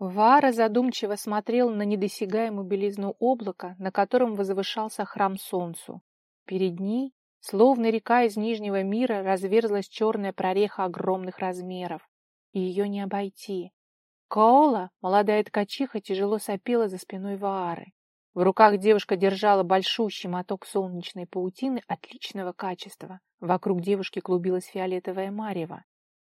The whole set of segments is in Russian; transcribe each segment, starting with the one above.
Вара задумчиво смотрел на недосягаемую белизну облака, на котором возвышался храм солнцу. Перед ней, словно река из Нижнего мира, разверзлась черная прореха огромных размеров. И ее не обойти. Каола, молодая ткачиха, тяжело сопела за спиной Ваары. В руках девушка держала большущий моток солнечной паутины отличного качества. Вокруг девушки клубилась фиолетовая марево.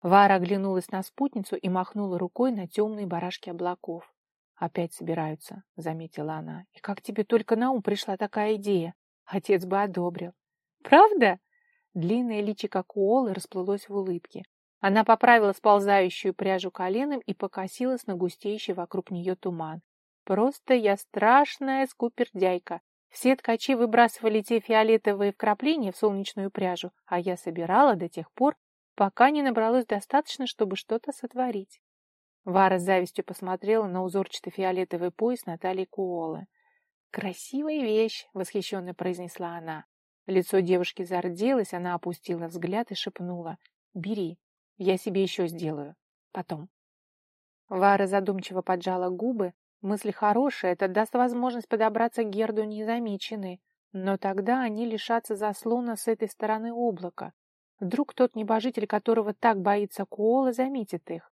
Вара оглянулась на спутницу и махнула рукой на темные барашки облаков. «Опять собираются», — заметила она. «И как тебе только на ум пришла такая идея? Отец бы одобрил». «Правда?» Длинное личико Куолы расплылось в улыбке. Она поправила сползающую пряжу коленом и покосилась на густеющий вокруг нее туман. «Просто я страшная скупердяйка. Все ткачи выбрасывали те фиолетовые вкрапления в солнечную пряжу, а я собирала до тех пор, пока не набралось достаточно, чтобы что-то сотворить. Вара с завистью посмотрела на узорчатый фиолетовый пояс Натальи Куолы. «Красивая вещь!» — восхищенно произнесла она. Лицо девушки зарделось, она опустила взгляд и шепнула. «Бери, я себе еще сделаю. Потом». Вара задумчиво поджала губы. Мысли хорошие, это даст возможность подобраться к Герду незамеченной. Но тогда они лишатся заслона с этой стороны облака. Вдруг тот небожитель, которого так боится Куола, заметит их.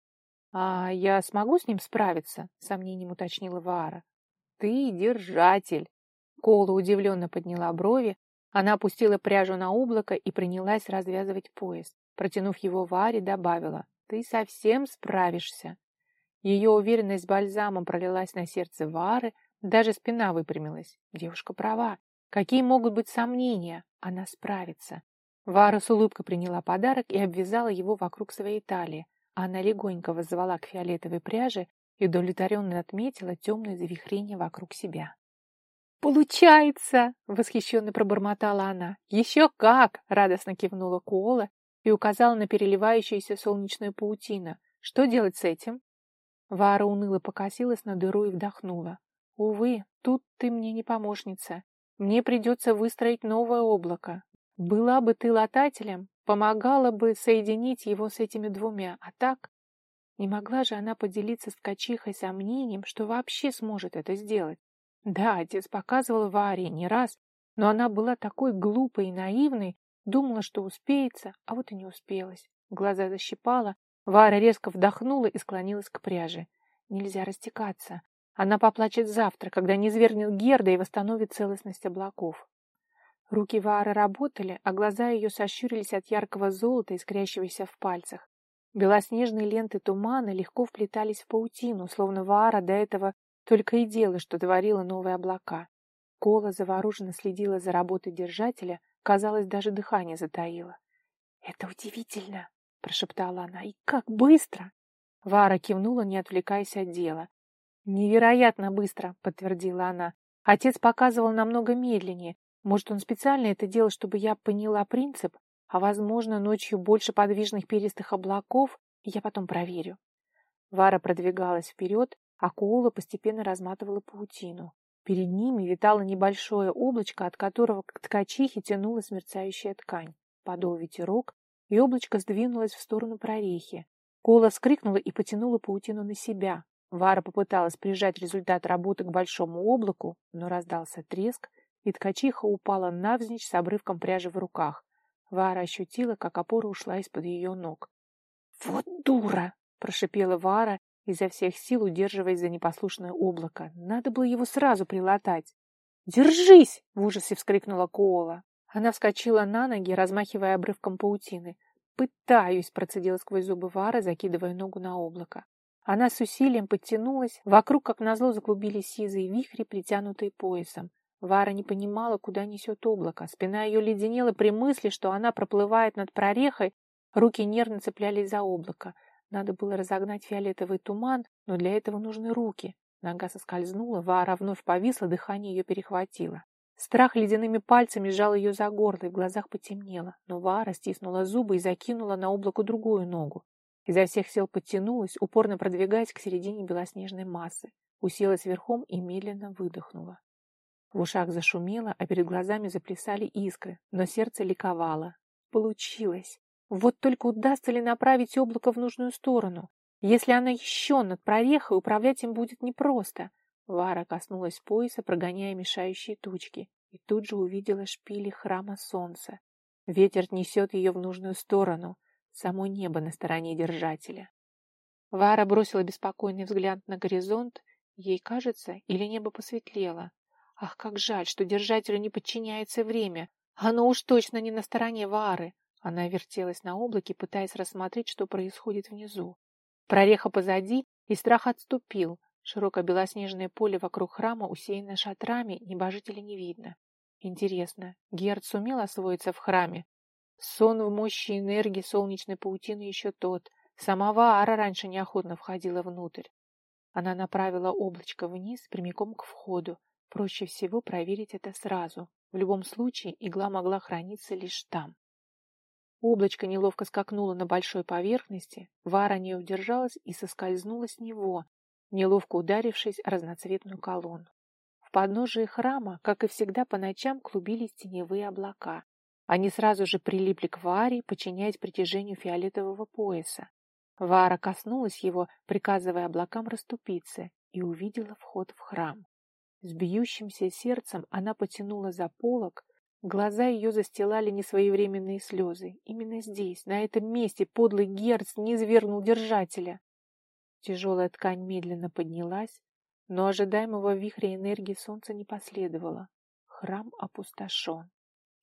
— А я смогу с ним справиться? — сомнением уточнила Ваара. — Ты держатель. Кола удивленно подняла брови. Она опустила пряжу на облако и принялась развязывать пояс. Протянув его Варе, добавила. — Ты совсем справишься. Ее уверенность бальзамом пролилась на сердце Вары, даже спина выпрямилась. Девушка права. Какие могут быть сомнения? Она справится. Вара с улыбкой приняла подарок и обвязала его вокруг своей талии. Она легонько воззвала к фиолетовой пряже и удовлетворенно отметила темное завихрение вокруг себя. «Получается!» — восхищенно пробормотала она. «Еще как!» — радостно кивнула Куола и указала на переливающуюся солнечную паутину. «Что делать с этим?» Вара уныло покосилась на дыру и вдохнула. «Увы, тут ты мне не помощница. Мне придется выстроить новое облако, была бы ты латателем, помогала бы соединить его с этими двумя, а так... Не могла же она поделиться с ткачихой сомнением, что вообще сможет это сделать. Да, отец показывал Варе не раз, но она была такой глупой и наивной, думала, что успеется, а вот и не успелась. Глаза защипала, Вара резко вдохнула и склонилась к пряже. Нельзя растекаться. Она поплачет завтра, когда не низвергнет Герда и восстановит целостность облаков. Руки Ваары работали, а глаза ее сощурились от яркого золота, искрящегося в пальцах. Белоснежные ленты тумана легко вплетались в паутину, словно Ваара до этого только и делала, что творила новые облака. Кола завороженно следила за работой держателя, казалось, даже дыхание затаило. «Это удивительно!» — прошептала она. «И как быстро!» Вара кивнула, не отвлекаясь от дела. «Невероятно быстро!» — подтвердила она. «Отец показывал намного медленнее, может, он специально это делал, чтобы я поняла принцип, а, возможно, ночью больше подвижных перистых облаков, и я потом проверю. Вара продвигалась вперед, а Куула постепенно разматывала паутину. Перед ними витало небольшое облачко, от которого к ткачихе тянулась мерцающая ткань. Подул ветерок, и облачко сдвинулось в сторону прорехи. Кола скрикнула и потянула паутину на себя. Вара попыталась прижать результат работы к большому облаку, но раздался треск, и ткачиха упала навзничь с обрывком пряжи в руках. Вара ощутила, как опора ушла из-под ее ног. «Вот дура!» — прошипела Вара, изо всех сил удерживаясь за непослушное облако. Надо было его сразу прилатать. «Держись!» — в ужасе вскрикнула Коола. Она вскочила на ноги, размахивая обрывком паутины. «Пытаюсь!» — процедила сквозь зубы Вара, закидывая ногу на облако. Она с усилием подтянулась, вокруг, как назло, заклубились сизые вихри, притянутые поясом. Вара не понимала, куда несет облако. Спина ее леденела при мысли, что она проплывает над прорехой, руки нервно цеплялись за облако. Надо было разогнать фиолетовый туман, но для этого нужны руки. Нога соскользнула, Вара вновь повисла, дыхание ее перехватило. Страх ледяными пальцами сжал ее за горло, и в глазах потемнело. Но Вара стиснула зубы и закинула на облако другую ногу. Изо всех сил подтянулась, упорно продвигаясь к середине белоснежной массы. Уселась верхом и медленно выдохнула. В ушах зашумело, а перед глазами заплясали искры, но сердце ликовало. Получилось! Вот только удастся ли направить облако в нужную сторону? Если она еще над прорехой, управлять им будет непросто. Вара коснулась пояса, прогоняя мешающие тучки, и тут же увидела шпили храма солнца. Ветер несет ее в нужную сторону, само небо на стороне держателя. Вара бросила беспокойный взгляд на горизонт. Ей кажется, или небо посветлело. Ах, как жаль, что держателю не подчиняется время. Оно уж точно не на стороне Вары. Она вертелась на облаке, пытаясь рассмотреть, что происходит внизу. Прореха позади, и страх отступил. Широкое белоснежное поле вокруг храма усеяно шатрами, небожителя не видно. Интересно, Герд сумел освоиться в храме? Сон в мощи энергии солнечной паутины еще тот. Сама Ваара раньше неохотно входила внутрь. Она направила облачко вниз, прямиком к входу. Проще всего проверить это сразу. В любом случае, игла могла храниться лишь там. Облачко неловко скакнуло на большой поверхности, Вара не удержалась и соскользнула с него, неловко ударившись о разноцветную колонну. В подножии храма, как и всегда по ночам, клубились теневые облака. Они сразу же прилипли к Варе, подчиняясь притяжению фиолетового пояса. Вара коснулась его, приказывая облакам расступиться, и увидела вход в храм. С бьющимся сердцем она потянула за полог, Глаза ее застилали несвоевременные слезы. Именно здесь, на этом месте, подлый Герц не извергнул держателя. Тяжелая ткань медленно поднялась, но ожидаемого вихря энергии солнца не последовало. Храм опустошен.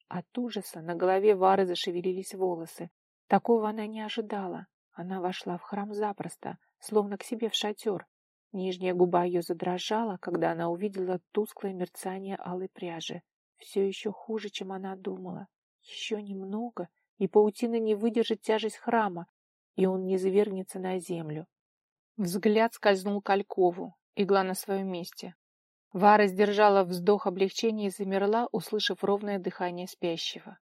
От ужаса на голове Вары зашевелились волосы. Такого она не ожидала. Она вошла в храм запросто, словно к себе в шатер. Нижняя губа ее задрожала, когда она увидела тусклое мерцание алой пряжи. Все еще хуже, чем она думала. Еще немного, и паутина не выдержит тяжесть храма, и он не завергнется на землю. Взгляд скользнул к Алькову, игла на своем месте. Вара сдержала вздох облегчения и замерла, услышав ровное дыхание спящего.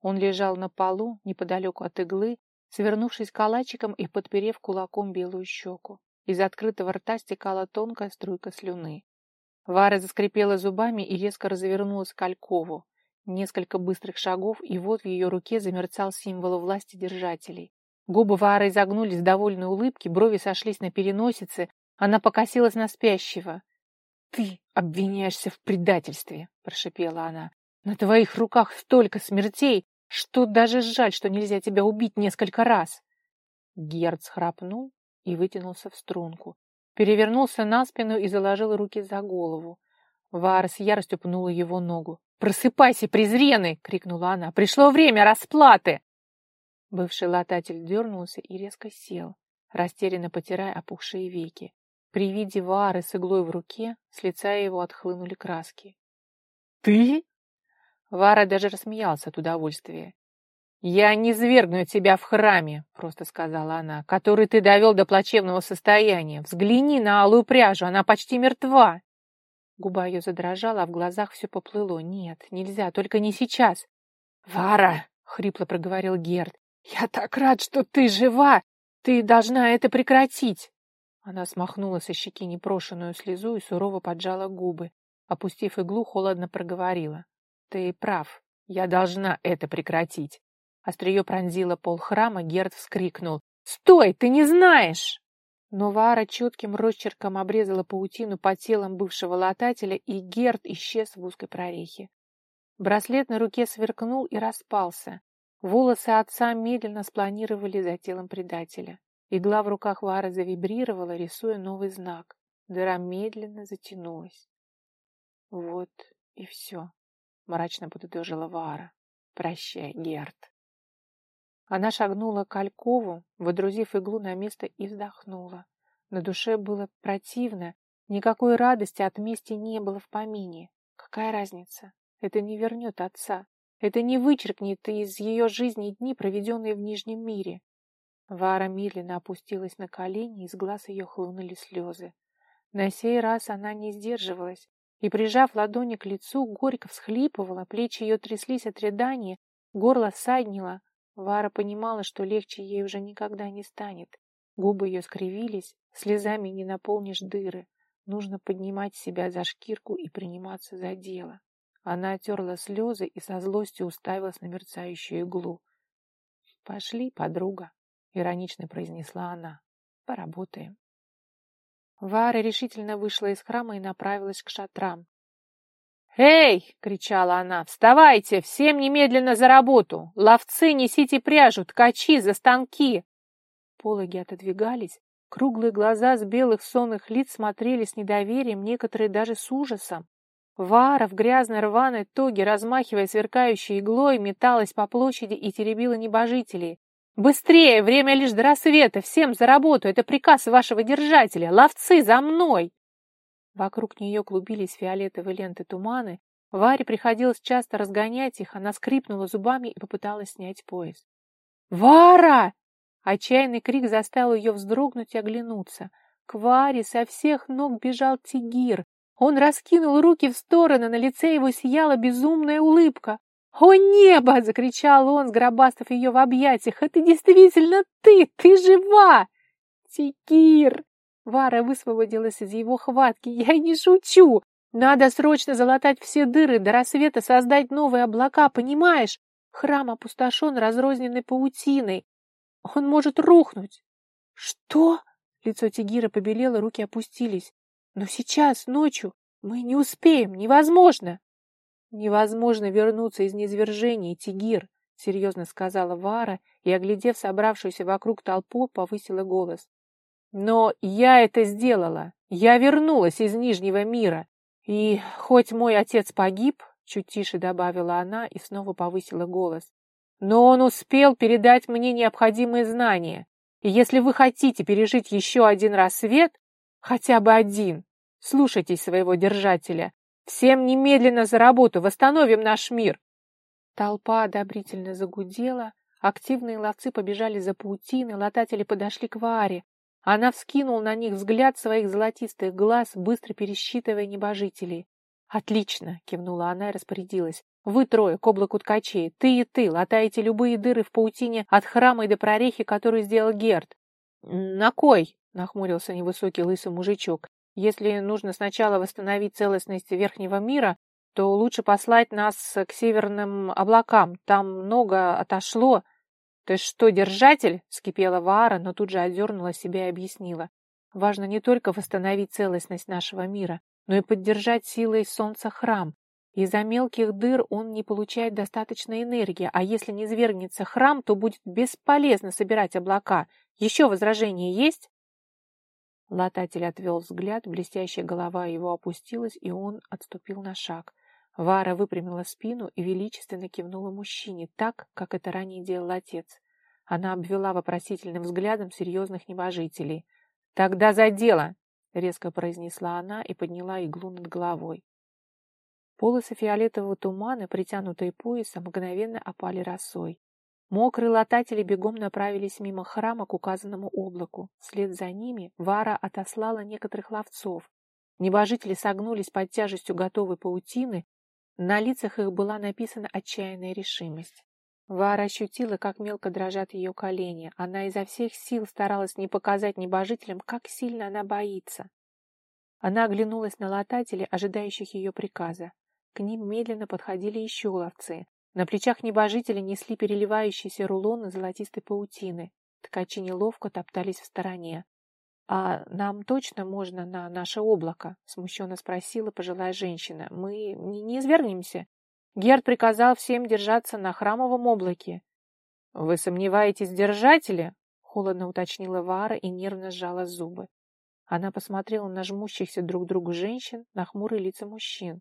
Он лежал на полу, неподалеку от иглы, свернувшись калачиком и подперев кулаком белую щеку. Из открытого рта стекала тонкая струйка слюны. Вара заскрипела зубами и резко развернулась к Алькову. Несколько быстрых шагов, и вот в ее руке замерцал символ власти держателей. Губы Вары изогнулись в довольной улыбке, брови сошлись на переносице, она покосилась на спящего. «Ты обвиняешься в предательстве», — прошипела она. «На твоих руках столько смертей, что даже жаль, что нельзя тебя убить несколько раз». Герц храпнул и вытянулся в струнку перевернулся на спину и заложил руки за голову. Вара с яростью пнула его ногу. «Просыпайся, презреный!» — крикнула она. «Пришло время расплаты!» Бывший лататель дернулся и резко сел, растерянно потирая опухшие веки. При виде Вары с иглой в руке с лица его отхлынули краски. «Ты?» Вара даже рассмеялся от удовольствия. «Я не свергну тебя в храме», — просто сказала она, — «который ты довел до плачевного состояния. Взгляни на алую пряжу, она почти мертва». Губа ее задрожала, а в глазах все поплыло. «Нет, нельзя, только не сейчас». «Вара!» — хрипло проговорил Герд. «Я так рад, что ты жива! Ты должна это прекратить!» Она смахнула со щеки непрошенную слезу и сурово поджала губы. Опустив иглу, холодно проговорила. «Ты прав, я должна это прекратить». Острие пронзило пол храма, Герд вскрикнул. «Стой, ты не знаешь!» Но Вара четким росчерком обрезала паутину по телам бывшего латателя, и Герд исчез в узкой прорехе. Браслет на руке сверкнул и распался. Волосы отца медленно спланировали за телом предателя. Игла в руках Вары завибрировала, рисуя новый знак. Дыра медленно затянулась. «Вот и все», — мрачно подытожила Вара. «Прощай, Герд». Она шагнула к Алькову, водрузив иглу на место и вздохнула. На душе было противно, никакой радости от мести не было в помине. Какая разница? Это не вернет отца. Это не вычеркнет из ее жизни дни, проведенные в Нижнем мире. Вара медленно опустилась на колени, из глаз ее хлынули слезы. На сей раз она не сдерживалась и, прижав ладони к лицу, горько всхлипывала, плечи ее тряслись от рыдания, горло саднило, Вара понимала, что легче ей уже никогда не станет. Губы ее скривились, слезами не наполнишь дыры. Нужно поднимать себя за шкирку и приниматься за дело. Она отерла слезы и со злостью уставилась на мерцающую иглу. «Пошли, подруга», — иронично произнесла она. Поработаем. Вара решительно вышла из храма и направилась к шатрам. «Эй!» — кричала она. «Вставайте! Всем немедленно за работу! Ловцы, несите пряжу! Ткачи, за станки!» Пологи отодвигались. Круглые глаза с белых сонных лиц смотрели с недоверием, некоторые даже с ужасом. Вара в грязной рваной тоге, размахивая сверкающей иглой, металась по площади и теребила небожителей. «Быстрее! Время лишь до рассвета! Всем за работу! Это приказ вашего держателя! Ловцы, за мной!» Вокруг нее клубились фиолетовые ленты туманы. Варе приходилось часто разгонять их. Она скрипнула зубами и попыталась снять пояс. «Вара!» Отчаянный крик заставил ее вздрогнуть и оглянуться. К Варе со всех ног бежал Тигир. Он раскинул руки в стороны, на лице его сияла безумная улыбка. «О небо!» — закричал он, сгробастав ее в объятиях. «Это действительно ты! Ты жива!» «Тигир!» Вара высвободилась из его хватки. «Я не шучу! Надо срочно залатать все дыры, до рассвета создать новые облака, понимаешь? Храм опустошен разрозненной паутиной. Он может рухнуть!» «Что?» Лицо Тигира побелело, руки опустились. «Но сейчас, ночью, мы не успеем, невозможно!» «Невозможно вернуться из низвержения, Тигир!» — серьезно сказала Вара и, оглядев собравшуюся вокруг толпу, повысила голос. Но я это сделала. Я вернулась из Нижнего мира. И хоть мой отец погиб, чуть тише добавила она и снова повысила голос, но он успел передать мне необходимые знания. И если вы хотите пережить еще один рассвет, хотя бы один, слушайтесь своего держателя. Всем немедленно за работу, восстановим наш мир. Толпа одобрительно загудела, активные ловцы побежали за паутиной, лататели подошли к Варе. Она вскинула на них взгляд своих золотистых глаз, быстро пересчитывая небожителей. «Отлично!» — кивнула она и распорядилась. «Вы трое, к облаку ткачей, ты и ты, латаете любые дыры в паутине от храма и до прорехи, которую сделал Герд». «На кой?» — нахмурился невысокий лысый мужичок. «Если нужно сначала восстановить целостность Верхнего мира, то лучше послать нас к северным облакам. Там много отошло, «Ты что, держатель?» — скипела Ваара, но тут же одернула себя и объяснила. «Важно не только восстановить целостность нашего мира, но и поддержать силой солнца храм. Из-за мелких дыр он не получает достаточной энергии, а если не свергнется храм, то будет бесполезно собирать облака. Еще возражения есть?» Лататель отвел взгляд, блестящая голова его опустилась, и он отступил на шаг. Вара выпрямила спину и величественно кивнула мужчине, так, как это ранее делал отец. Она обвела вопросительным взглядом серьезных небожителей. «Тогда за дело!» — резко произнесла она и подняла иглу над головой. Полосы фиолетового тумана, притянутые поясом, мгновенно опали росой. Мокрые лататели бегом направились мимо храма к указанному облаку. Вслед за ними Вара отослала некоторых ловцов. Небожители согнулись под тяжестью готовой паутины на лицах их была написана отчаянная решимость. Вара ощутила, как мелко дрожат ее колени. Она изо всех сил старалась не показать небожителям, как сильно она боится. Она оглянулась на латателей, ожидающих ее приказа. К ним медленно подходили еще ловцы. На плечах небожителя несли переливающиеся рулоны золотистой паутины. Ткачи неловко топтались в стороне. «А нам точно можно на наше облако?» — смущенно спросила пожилая женщина. «Мы не, не извергнемся?» Герд приказал всем держаться на храмовом облаке. «Вы сомневаетесь в держателе?» — холодно уточнила Вара и нервно сжала зубы. Она посмотрела на жмущихся друг к другу женщин, на хмурые лица мужчин.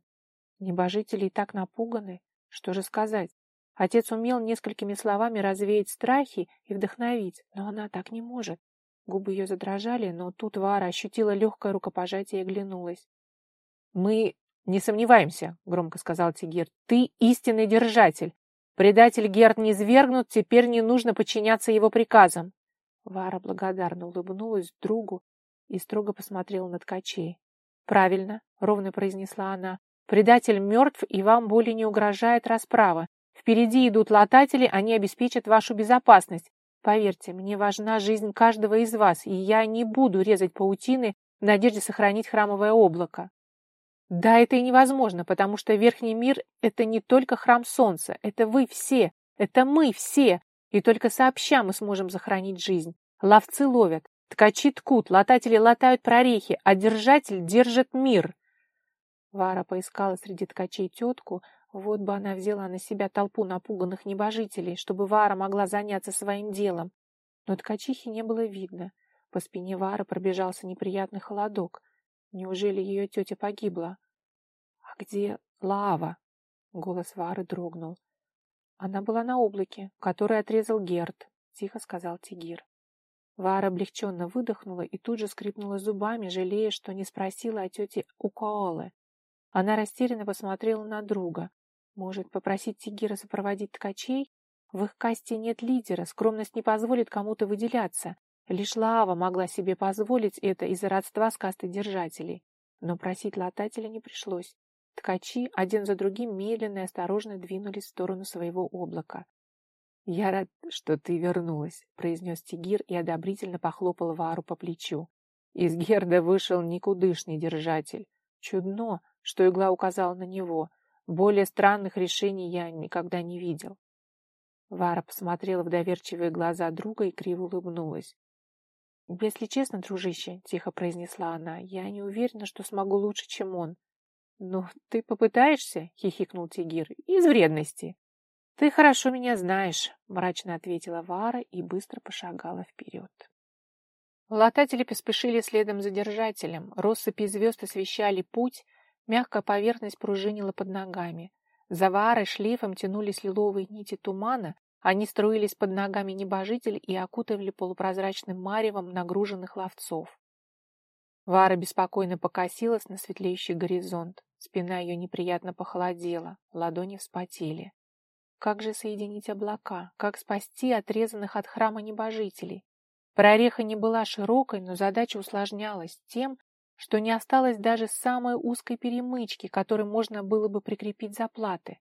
Небожители и так напуганы. Что же сказать? Отец умел несколькими словами развеять страхи и вдохновить, но она так не может. Губы ее задрожали, но тут Вара ощутила легкое рукопожатие и оглянулась. «Мы не сомневаемся», — громко сказал Тигир. «Ты истинный держатель. Предатель Герд не свергнут, теперь не нужно подчиняться его приказам». Вара благодарно улыбнулась другу и строго посмотрела на ткачей. «Правильно», — ровно произнесла она. «Предатель мертв, и вам более не угрожает расправа. Впереди идут лататели, они обеспечат вашу безопасность. Поверьте, мне важна жизнь каждого из вас, и я не буду резать паутины в надежде сохранить храмовое облако. Да, это и невозможно, потому что Верхний мир — это не только храм солнца, это вы все, это мы все, и только сообща мы сможем сохранить жизнь. Ловцы ловят, Ткачи ткут, лататели латают прорехи, а держатель держит мир. Вара поискала среди ткачей тетку, вот бы она взяла на себя толпу напуганных небожителей, чтобы Вара могла заняться своим делом. Но ткачихи не было видно. По спине Вары пробежался неприятный холодок. Неужели ее тетя погибла? — А где Лава? — голос Вары дрогнул. — Она была на облаке, который отрезал Герд, — тихо сказал Тигир. Вара облегченно выдохнула и тут же скрипнула зубами, жалея, что не спросила о тете Укооле. Она растерянно посмотрела на друга. Может, попросить Тигира сопроводить ткачей? В их касте нет лидера, скромность не позволит кому-то выделяться. Лишь Лава могла себе позволить это из-за родства с кастой держателей. Но просить латателя не пришлось. Ткачи один за другим медленно и осторожно двинулись в сторону своего облака. «Я рад, что ты вернулась», — произнес Тигир и одобрительно похлопал Вару по плечу. Из Герда вышел никудышный держатель. Чудно, что игла указала на него. Более странных решений я никогда не видел. Вара посмотрела в доверчивые глаза друга и криво улыбнулась. «Если честно, дружище», — тихо произнесла она, — «я не уверена, что смогу лучше, чем он». «Ну, ты попытаешься?» — хихикнул Тигир. «Из вредности». «Ты хорошо меня знаешь», — мрачно ответила Вара и быстро пошагала вперед. Лататели поспешили следом за держателем. Россыпи звезд освещали путь, мягкая поверхность пружинила под ногами. За Варой шлейфом тянулись лиловые нити тумана, они струились под ногами небожитель и окутывали полупрозрачным маревом нагруженных ловцов. Вара беспокойно покосилась на светлеющий горизонт. Спина ее неприятно похолодела, ладони вспотели. Как же соединить облака? Как спасти отрезанных от храма небожителей? Прореха не была широкой, но задача усложнялась тем, что не осталось даже самой узкой перемычки, которой можно было бы прикрепить заплаты.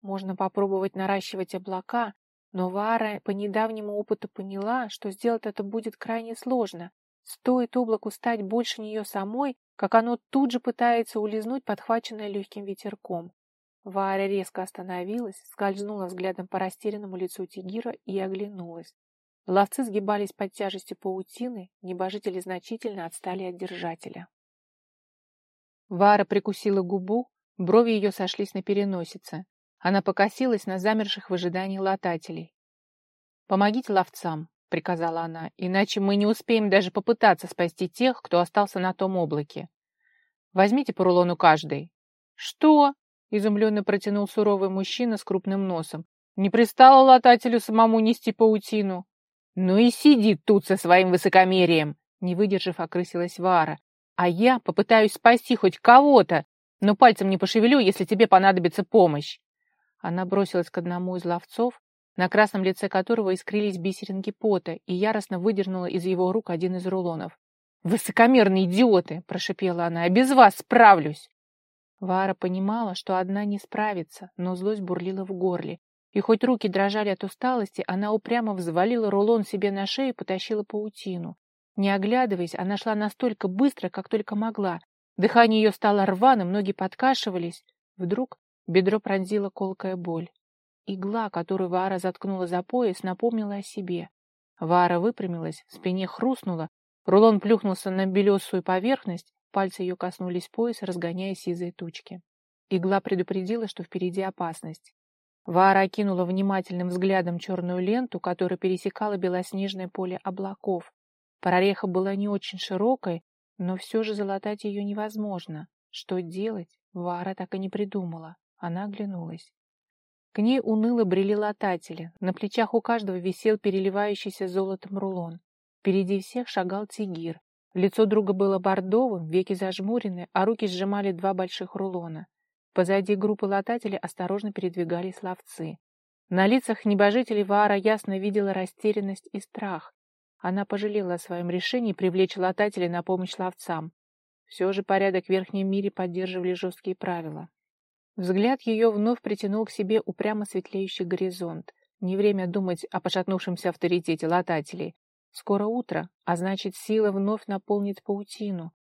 Можно попробовать наращивать облака, но Вара по недавнему опыту поняла, что сделать это будет крайне сложно. Стоит облаку стать больше нее самой, как оно тут же пытается улизнуть, подхваченное легким ветерком. Варя резко остановилась, скользнула взглядом по растерянному лицу Тигира и оглянулась. Ловцы сгибались под тяжестью паутины, небожители значительно отстали от держателя. Вара прикусила губу, брови ее сошлись на переносице. Она покосилась на замерших в ожидании латателей. «Помогите ловцам», — приказала она, «иначе мы не успеем даже попытаться спасти тех, кто остался на том облаке. Возьмите по рулону каждый». «Что?» — изумленно протянул суровый мужчина с крупным носом. «Не пристало латателю самому нести паутину». «Ну и сиди тут со своим высокомерием!» Не выдержав, окрысилась Вара. «А я попытаюсь спасти хоть кого-то, но пальцем не пошевелю, если тебе понадобится помощь». Она бросилась к одному из ловцов, на красном лице которого искрились бисеринки пота, и яростно выдернула из его рук один из рулонов. «Высокомерные идиоты!» – прошипела она. «Я без вас справлюсь!» Вара понимала, что одна не справится, но злость бурлила в горле. И хоть руки дрожали от усталости, она упрямо взвалила рулон себе на шею и потащила паутину. Не оглядываясь, она шла настолько быстро, как только могла. Дыхание ее стало рваным, ноги подкашивались. Вдруг бедро пронзила колкая боль. Игла, которую Вара заткнула за пояс, напомнила о себе. Вара выпрямилась, в спине хрустнула, рулон плюхнулся на белесую поверхность, пальцы ее коснулись пояса, разгоняя сизые тучки. Игла предупредила, что впереди опасность. Вара окинула внимательным взглядом черную ленту, которая пересекала белоснежное поле облаков. Прореха была не очень широкой, но все же залатать ее невозможно. Что делать, Вара так и не придумала. Она оглянулась. К ней уныло брели лататели. На плечах у каждого висел переливающийся золотом рулон. Впереди всех шагал тигир. Лицо друга было бордовым, веки зажмурены, а руки сжимали два больших рулона. Позади группы латателей осторожно передвигались ловцы. На лицах небожителей Ваара ясно видела растерянность и страх. Она пожалела о своем решении привлечь латателей на помощь ловцам. Все же порядок в верхнем мире поддерживали жесткие правила. Взгляд ее вновь притянул к себе упрямо светлеющий горизонт. Не время думать о пошатнувшемся авторитете латателей. Скоро утро, а значит, сила вновь наполнит паутину.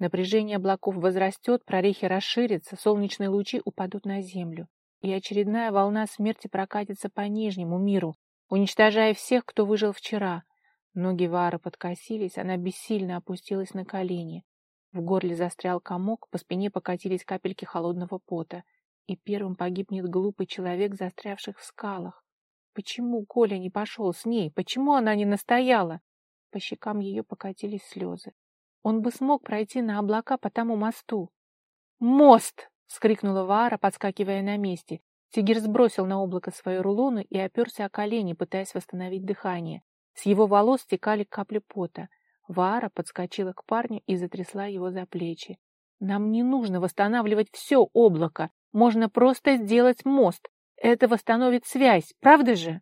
Напряжение облаков возрастет, прорехи расширятся, солнечные лучи упадут на землю. И очередная волна смерти прокатится по нижнему миру, уничтожая всех, кто выжил вчера. Ноги Вары подкосились, она бессильно опустилась на колени. В горле застрял комок, по спине покатились капельки холодного пота. И первым погибнет глупый человек, застрявших в скалах. Почему Коля не пошел с ней? Почему она не настояла? По щекам ее покатились слезы. Он бы смог пройти на облака по тому мосту. «Мост!» — скрикнула Вара, подскакивая на месте. Тигер сбросил на облако свою рулону и оперся о колени, пытаясь восстановить дыхание. С его волос стекали капли пота. Вара подскочила к парню и затрясла его за плечи. «Нам не нужно восстанавливать все облако. Можно просто сделать мост. Это восстановит связь, правда же?»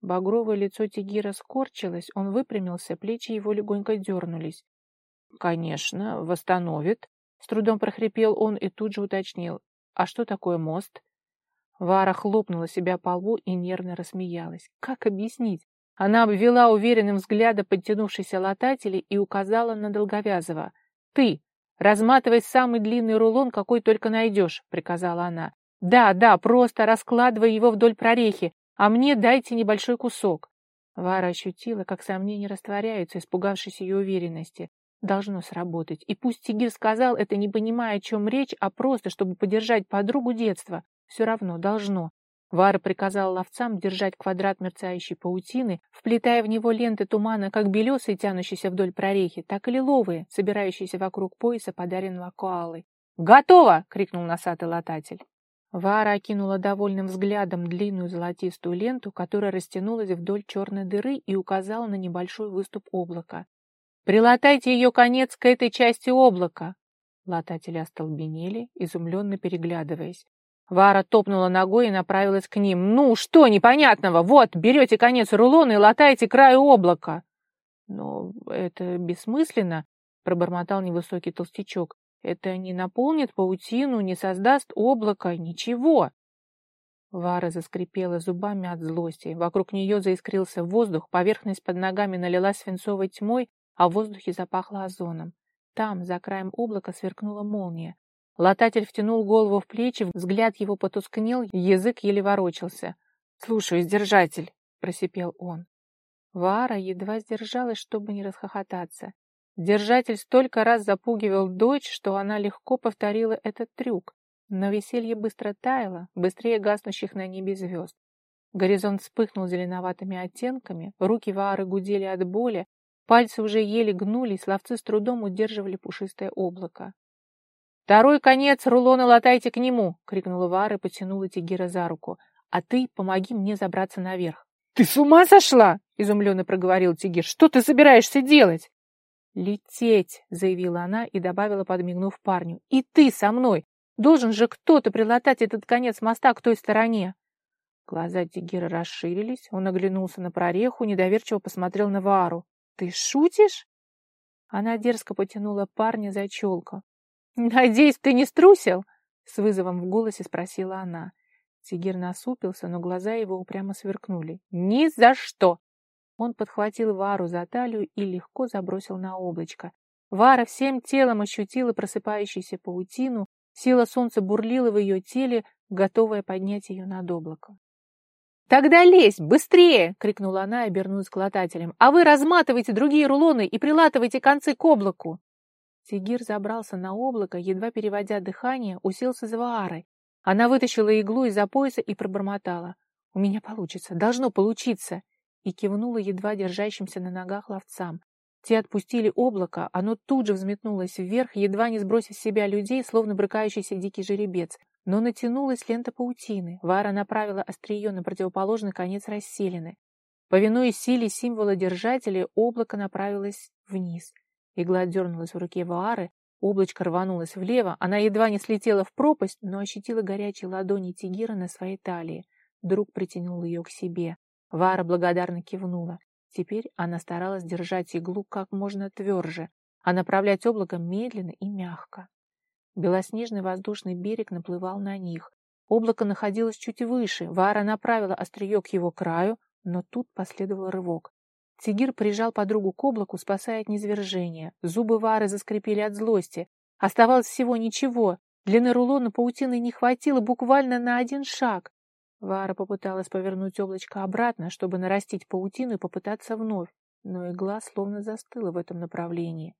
Багровое лицо Тигира скорчилось, он выпрямился, плечи его легонько дернулись. «Конечно, восстановит», — с трудом прохрипел он и тут же уточнил. «А что такое мост?» Вара хлопнула себя по лбу и нервно рассмеялась. Как объяснить? Она обвела уверенным взглядом подтянувшейся лататели и указала на Долговязова. «Ты! Разматывай самый длинный рулон, какой только найдешь», — приказала она. «Да, да, просто раскладывай его вдоль прорехи, а мне дайте небольшой кусок». Вара ощутила, как сомнения растворяются, испугавшись ее уверенности. Должно сработать. И пусть Тигир сказал это, не понимая, о чем речь, а просто, чтобы поддержать подругу детства. Все равно должно. Вара приказала ловцам держать квадрат мерцающей паутины, вплетая в него ленты тумана, как белесые, тянущиеся вдоль прорехи, так и лиловые, собирающиеся вокруг пояса, подаренного коалой. «Готово!» — крикнул носатый лататель. Вара окинула довольным взглядом длинную золотистую ленту, которая растянулась вдоль черной дыры и указала на небольшой выступ облака. «Прилатайте ее конец к этой части облака!» Лататели остолбенели, изумленно переглядываясь. Вара топнула ногой и направилась к ним. «Ну, что непонятного? Вот, берете конец рулона и латаете край облака!» «Но это бессмысленно», — пробормотал невысокий толстячок. «Это не наполнит паутину, не создаст облако, ничего!» Вара заскрипела зубами от злости. Вокруг нее заискрился воздух, поверхность под ногами налилась свинцовой тьмой, а в воздухе запахло озоном. Там, за краем облака, сверкнула молния. Лататель втянул голову в плечи, взгляд его потускнел, язык еле ворочался. «Слушай, держатель!» — просипел он. Вара едва сдержалась, чтобы не расхохотаться. Держатель столько раз запугивал дочь, что она легко повторила этот трюк. Но веселье быстро таяло, быстрее гаснущих на небе звезд. Горизонт вспыхнул зеленоватыми оттенками, руки Ваары гудели от боли, Пальцы уже еле гнулись, ловцы с трудом удерживали пушистое облако. «Второй конец рулона латайте к нему!» — крикнула Вара и потянула Тигира за руку. «А ты помоги мне забраться наверх». «Ты с ума сошла?» — изумленно проговорил Тигир. «Что ты собираешься делать?» «Лететь!» — заявила она и добавила, подмигнув парню. «И ты со мной! Должен же кто-то прилатать этот конец моста к той стороне!» Глаза Тигира расширились, он оглянулся на прореху, недоверчиво посмотрел на Вару. «Ты шутишь?» Она дерзко потянула парня за челку. «Надеюсь, ты не струсил?» С вызовом в голосе спросила она. Тигир насупился, но глаза его упрямо сверкнули. «Ни за что!» Он подхватил Вару за талию и легко забросил на облачко. Вара всем телом ощутила просыпающуюся паутину, сила солнца бурлила в ее теле, готовая поднять ее над облаком. «Тогда лезь, быстрее!» — крикнула она, обернув к латателям. «А вы разматывайте другие рулоны и прилатывайте концы к облаку!» Тигир забрался на облако, едва переводя дыхание, уселся за Ваарой. Она вытащила иглу из-за пояса и пробормотала. «У меня получится, должно получиться!» и кивнула едва держащимся на ногах ловцам. Те отпустили облако, оно тут же взметнулось вверх, едва не сбросив с себя людей, словно брыкающийся дикий жеребец. Но натянулась лента паутины. Вара направила острие на противоположный конец расселены. Повинуясь силе символа держателя, облако направилось вниз. Игла дернулась в руке Ваары, облачко рванулось влево, она едва не слетела в пропасть, но ощутила горячие ладони Тигира на своей талии. Друг притянул ее к себе. Вара благодарно кивнула. Теперь она старалась держать иглу как можно тверже, а направлять облако медленно и мягко. Белоснежный воздушный берег наплывал на них. Облако находилось чуть выше. Вара направила острие к его краю, но тут последовал рывок. Тигир прижал подругу к облаку, спасая от низвержения. Зубы Вары заскрипели от злости. Оставалось всего ничего. Длины рулона паутины не хватило буквально на один шаг. Вара попыталась повернуть облачко обратно, чтобы нарастить паутину и попытаться вновь. но игла словно застыла в этом направлении.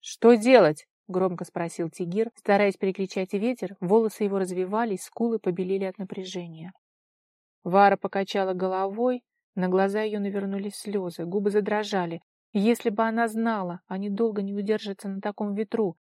«Что делать?» — громко спросил Тигир, стараясь перекричать ветер. Волосы его развивались, скулы побелели от напряжения. Вара покачала головой, на глаза ее навернулись слезы, губы задрожали. Если бы она знала, они долго не удержатся на таком ветру.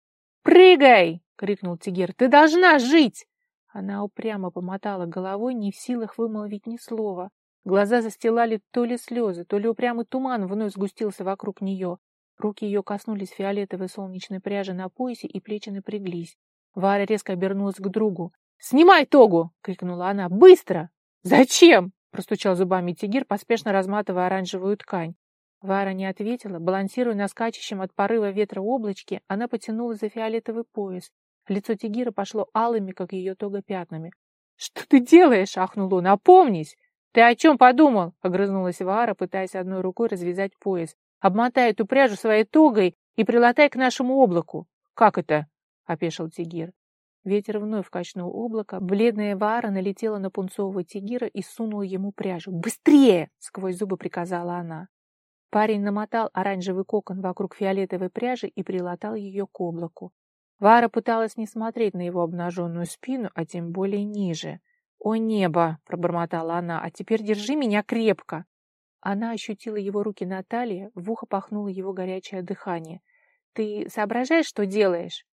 «Прыгай!» — крикнул Тигер. «Ты должна жить!» Она упрямо помотала головой, не в силах вымолвить ни слова. Глаза застилали то ли слезы, то ли упрямый туман вновь сгустился вокруг нее. Руки ее коснулись фиолетовой солнечной пряжи на поясе, и плечи напряглись. Варя резко обернулась к другу. «Снимай тогу!» — крикнула она. «Быстро!» «Зачем?» — простучал зубами тигир, поспешно разматывая оранжевую ткань. Вара не ответила. Балансируя на скачущем от порыва ветра облачке, она потянула за фиолетовый пояс. Лицо тигира пошло алыми, как ее тога пятнами. «Что ты делаешь?» — ахнул он. «Опомнись!» «Ты о чем подумал?» — огрызнулась Вара, пытаясь одной рукой развязать пояс. «Обмотай эту пряжу своей тогой и прилатай к нашему облаку». «Как это?» — опешил Тигир. Ветер вновь качнул облако. Бледная Вара налетела на пунцового Тигира и сунула ему пряжу. «Быстрее!» — сквозь зубы приказала она. Парень намотал оранжевый кокон вокруг фиолетовой пряжи и прилатал ее к облаку. Вара пыталась не смотреть на его обнаженную спину, а тем более ниже. «О небо!» — пробормотала она. «А теперь держи меня крепко!» Она ощутила его руки на талии, в ухо пахнуло его горячее дыхание. «Ты соображаешь, что делаешь?»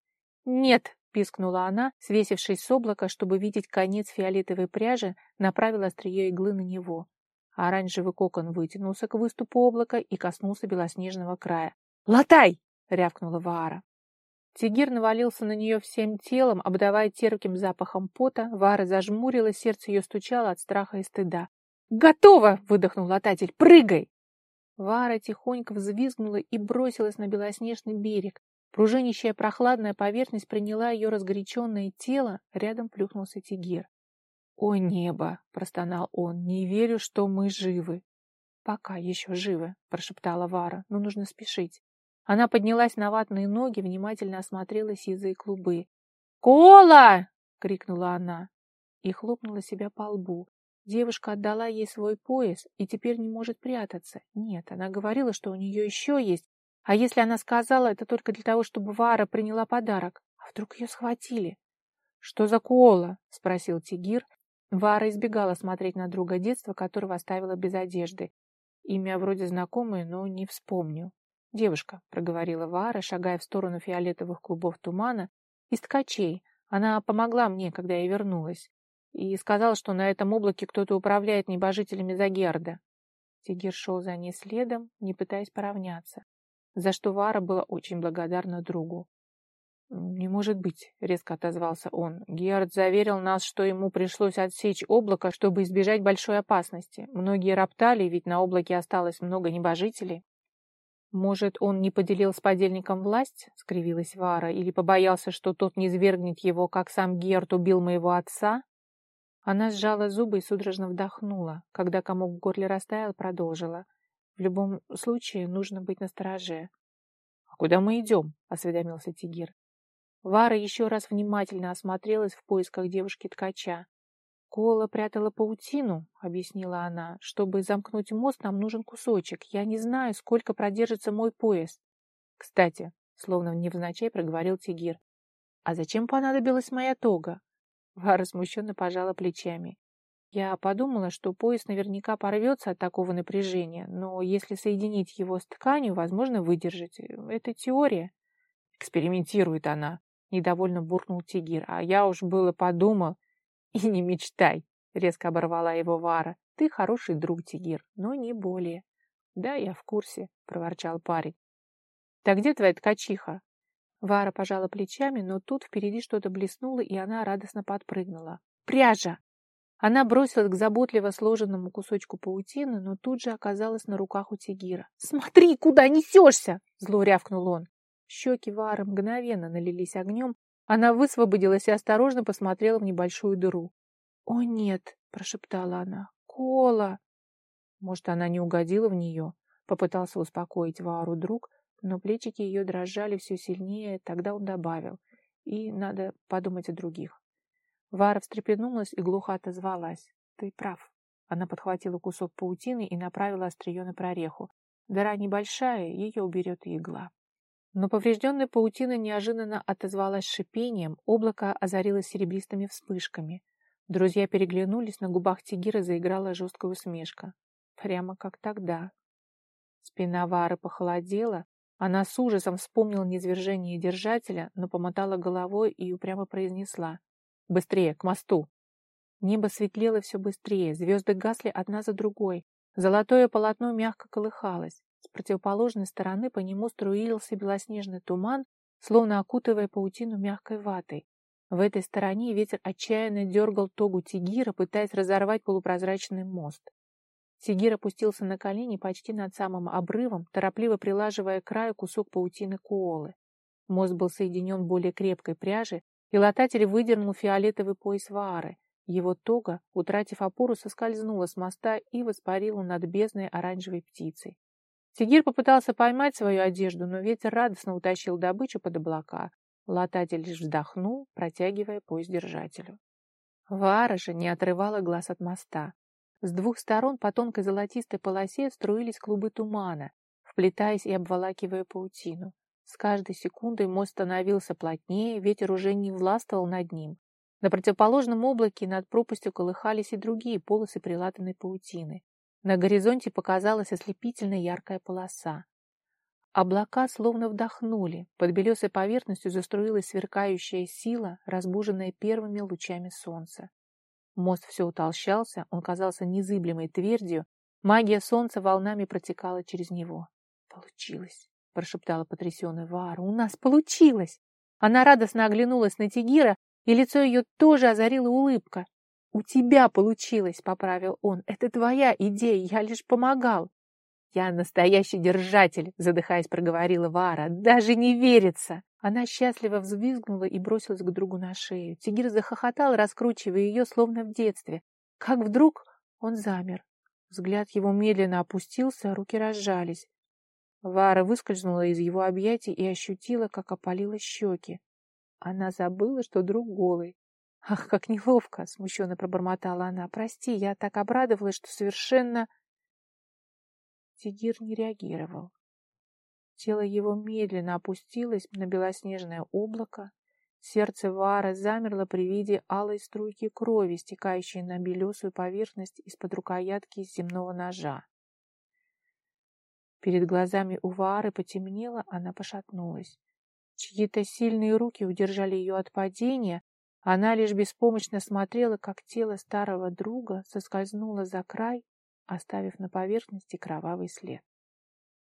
«Нет!» — пискнула она, свесившись с облака, чтобы видеть конец фиолетовой пряжи, направила острие иглы на него. Оранжевый кокон вытянулся к выступу облака и коснулся белоснежного края. «Латай!» — рявкнула Ваара. Тигир навалился на нее всем телом, обдавая терпким запахом пота. Вара зажмурила, сердце ее стучало от страха и стыда. «Готово!» — выдохнул лататель. «Прыгай!» Вара тихонько взвизгнула и бросилась на белоснежный берег. Пружинищая прохладная поверхность приняла ее разгоряченное тело, рядом плюхнулся Тигир. «О небо!» — простонал он. «Не верю, что мы живы!» «Пока еще живы!» — прошептала Вара. «Но нужно спешить!» Она поднялась на ватные ноги, внимательно осмотрела сизые клубы. «Кола!» — крикнула она и хлопнула себя по лбу. Девушка отдала ей свой пояс и теперь не может прятаться. Нет, она говорила, что у нее еще есть. А если она сказала это только для того, чтобы Вара приняла подарок? А вдруг ее схватили? «Что за кола?» — спросил Тигир. Вара избегала смотреть на друга детства, которого оставила без одежды. Имя вроде знакомое, но не вспомню. «Девушка», — проговорила Вара, шагая в сторону фиолетовых клубов тумана, — «из ткачей. Она помогла мне, когда я вернулась, и сказала, что на этом облаке кто-то управляет небожителями Загерда». Тигир шел за ней следом, не пытаясь поравняться, за что Вара была очень благодарна другу. «Не может быть», — резко отозвался он. «Герд заверил нас, что ему пришлось отсечь облако, чтобы избежать большой опасности. Многие роптали, ведь на облаке осталось много небожителей». «Может, он не поделил с подельником власть?» — скривилась Вара. «Или побоялся, что тот не свергнет его, как сам Герт убил моего отца?» Она сжала зубы и судорожно вдохнула. Когда комок в горле растаял, продолжила. «В любом случае, нужно быть настороже». «А куда мы идем?» — осведомился Тигир. Вара еще раз внимательно осмотрелась в поисках девушки-ткача. «Кола прятала паутину», — объяснила она. «Чтобы замкнуть мост, нам нужен кусочек. Я не знаю, сколько продержится мой пояс». «Кстати», — словно невзначай проговорил Тигир, «а зачем понадобилась моя тога?» Вара смущенно пожала плечами. Я подумала, что пояс наверняка порвется от такого напряжения, но если соединить его с тканью, возможно выдержать. Это теория. Экспериментирует она, недовольно буркнул Тигир. А я уж было подумал, «И не мечтай», — резко оборвала его Вара. «Ты хороший друг, Тигир, но не более». «Да, я в курсе», — проворчал парень. «Так где твоя ткачиха?» Вара пожала плечами, но тут впереди что-то блеснуло, и она радостно подпрыгнула. «Пряжа!» Она бросилась к заботливо сложенному кусочку паутины, но тут же оказалась на руках у Тигира. «Смотри, куда несешься!» — зло рявкнул он. Щеки Вары мгновенно налились огнем, она высвободилась и осторожно посмотрела в небольшую дыру. «О, нет!» — прошептала она. «Кола!» Может, она не угодила в нее? Попытался успокоить Вару друг, но плечики ее дрожали все сильнее, тогда он добавил. И надо подумать о других. Вара встрепенулась и глухо отозвалась. «Ты прав». Она подхватила кусок паутины и направила острие на прореху. Дыра небольшая, ее уберет игла. Но поврежденная паутина неожиданно отозвалась шипением, облако озарилось серебристыми вспышками. Друзья переглянулись, на губах Тигира заиграла жесткая усмешка. Прямо как тогда. Спина Вары похолодела, она с ужасом вспомнила низвержение держателя, но помотала головой и упрямо произнесла. «Быстрее, к мосту!» Небо светлело все быстрее, звезды гасли одна за другой. Золотое полотно мягко колыхалось. С противоположной стороны по нему струился белоснежный туман, словно окутывая паутину мягкой ватой. В этой стороне ветер отчаянно дергал тогу Тигира, пытаясь разорвать полупрозрачный мост. Тигир опустился на колени почти над самым обрывом, торопливо прилаживая к краю кусок паутины куолы. Мост был соединен более крепкой пряжей, и лататель выдернул фиолетовый пояс Ваары. Его тога, утратив опору, соскользнула с моста и воспарила над бездной оранжевой птицей. Тигир попытался поймать свою одежду, но ветер радостно утащил добычу под облака. Лататель лишь вздохнул, протягивая пояс держателю. Ваара же не отрывала глаз от моста. С двух сторон по тонкой золотистой полосе струились клубы тумана, вплетаясь и обволакивая паутину. С каждой секундой мост становился плотнее, ветер уже не властвовал над ним. На противоположном облаке над пропастью колыхались и другие полосы прилатанной паутины. На горизонте показалась ослепительно яркая полоса. Облака словно вдохнули, под белесой поверхностью заструилась сверкающая сила, разбуженная первыми лучами солнца. Мост все утолщался, он казался незыблемой твердью, магия солнца волнами протекала через него. «Получилось!» — прошептала потрясенная Вара. «У нас получилось!» Она радостно оглянулась на Тигира, и лицо ее тоже озарила улыбка. «У тебя получилось!» — поправил он. «Это твоя идея, я лишь помогал!» «Я настоящий держатель!» — задыхаясь, проговорила Вара. «Даже не верится!» Она счастливо взвизгнула и бросилась к другу на шею. Тигир захохотал, раскручивая ее, словно в детстве. Как вдруг он замер. Взгляд его медленно опустился, руки разжались. Вара выскользнула из его объятий и ощутила, как опалила щеки. Она забыла, что друг голый. «Ах, как неловко!» — смущенно пробормотала она. «Прости, я так обрадовалась, что совершенно...» Тигир не реагировал. Тело его медленно опустилось на белоснежное облако. Сердце Вары замерло при виде алой струйки крови, стекающей на белесую поверхность из-под рукоятки земного ножа. Перед глазами у Вары потемнело, она пошатнулась. Чьи-то сильные руки удержали ее от падения, она лишь беспомощно смотрела, как тело старого друга соскользнуло за край, оставив на поверхности кровавый след.